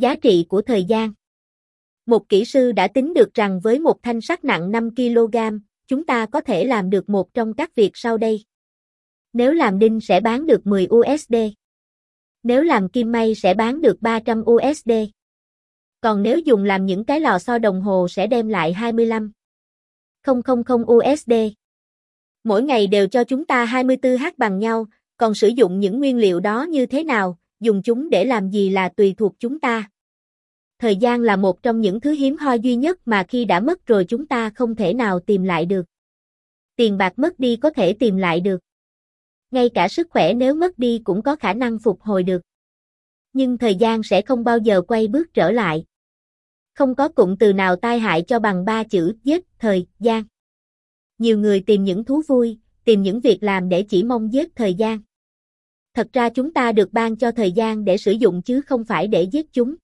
Giá trị của thời gian Một kỹ sư đã tính được rằng với một thanh sắt nặng 5 kg, chúng ta có thể làm được một trong các việc sau đây. Nếu làm đinh sẽ bán được 10 USD. Nếu làm kim may sẽ bán được 300 USD. Còn nếu dùng làm những cái lò xo đồng hồ sẽ đem lại 25 000 USD. Mỗi ngày đều cho chúng ta 24H bằng nhau, còn sử dụng những nguyên liệu đó như thế nào, dùng chúng để làm gì là tùy thuộc chúng ta. Thời gian là một trong những thứ hiếm hoi duy nhất mà khi đã mất rồi chúng ta không thể nào tìm lại được. Tiền bạc mất đi có thể tìm lại được. Ngay cả sức khỏe nếu mất đi cũng có khả năng phục hồi được. Nhưng thời gian sẽ không bao giờ quay bước trở lại. Không có cụm từ nào tai hại cho bằng ba chữ giết thời gian. Nhiều người tìm những thú vui, tìm những việc làm để chỉ mong giết thời gian. Thật ra chúng ta được ban cho thời gian để sử dụng chứ không phải để giết chúng.